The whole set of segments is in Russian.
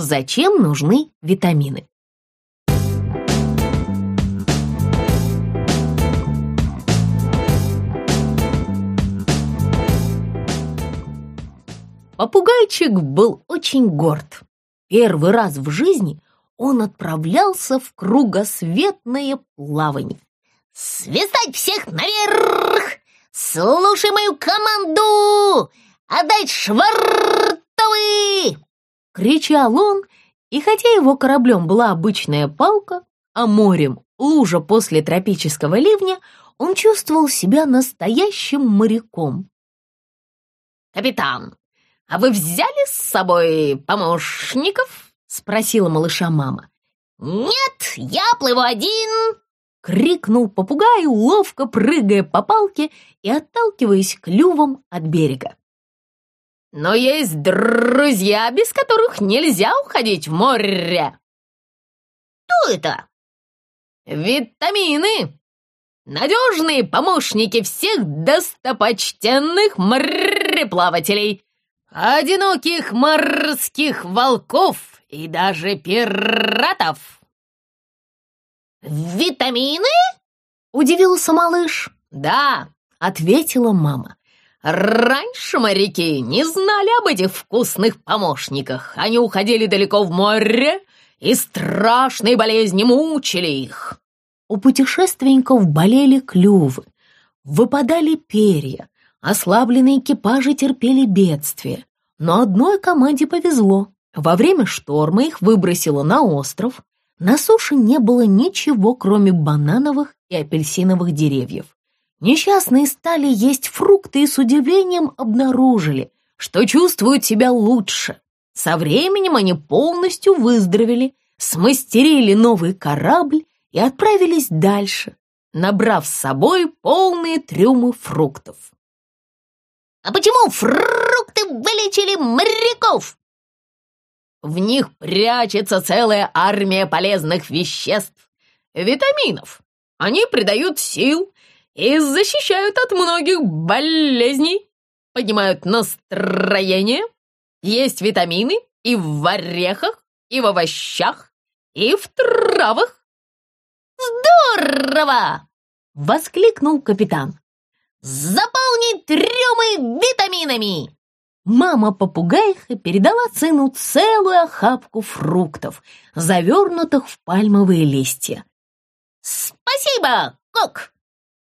Зачем нужны витамины? Попугайчик был очень горд. Первый раз в жизни он отправлялся в кругосветное плавание. «Свистать всех наверх! Слушай мою команду! Отдать швартовы!» Кричал он, и хотя его кораблем была обычная палка, а морем лужа после тропического ливня, он чувствовал себя настоящим моряком. «Капитан, а вы взяли с собой помощников?» — спросила малыша мама. «Нет, я плыву один!» — крикнул попугай, ловко прыгая по палке и отталкиваясь клювом от берега. «Но есть друзья, без которых нельзя уходить в море!» «Кто это?» «Витамины! Надежные помощники всех достопочтенных мореплавателей!» одиноких морских волков и даже пиратов. «Витамины?» — удивился малыш. «Да», — ответила мама. «Раньше моряки не знали об этих вкусных помощниках. Они уходили далеко в море, и страшные болезни мучили их». У путешественников болели клювы, выпадали перья, Ослабленные экипажи терпели бедствие, но одной команде повезло. Во время шторма их выбросило на остров. На суше не было ничего, кроме банановых и апельсиновых деревьев. Несчастные стали есть фрукты и с удивлением обнаружили, что чувствуют себя лучше. Со временем они полностью выздоровели, смастерили новый корабль и отправились дальше, набрав с собой полные трюмы фруктов. А почему фрукты вылечили моряков? В них прячется целая армия полезных веществ, витаминов. Они придают сил и защищают от многих болезней, поднимают настроение. Есть витамины и в орехах, и в овощах, и в травах. «Здорово!» — воскликнул капитан. Заполнить трюмы витаминами!» Мама-попугайха передала сыну целую охапку фруктов, завернутых в пальмовые листья. «Спасибо, Кок!» —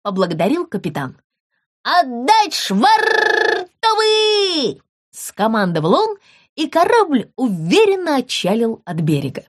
поблагодарил капитан. «Отдать швартовы!» — скомандовал он, и корабль уверенно отчалил от берега.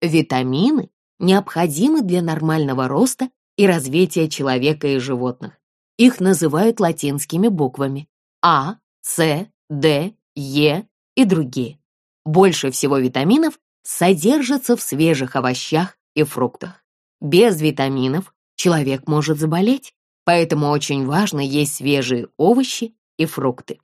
Витамины необходимы для нормального роста и развития человека и животных. Их называют латинскими буквами А, С, Д, Е и другие. Больше всего витаминов содержится в свежих овощах и фруктах. Без витаминов человек может заболеть, поэтому очень важно есть свежие овощи и фрукты.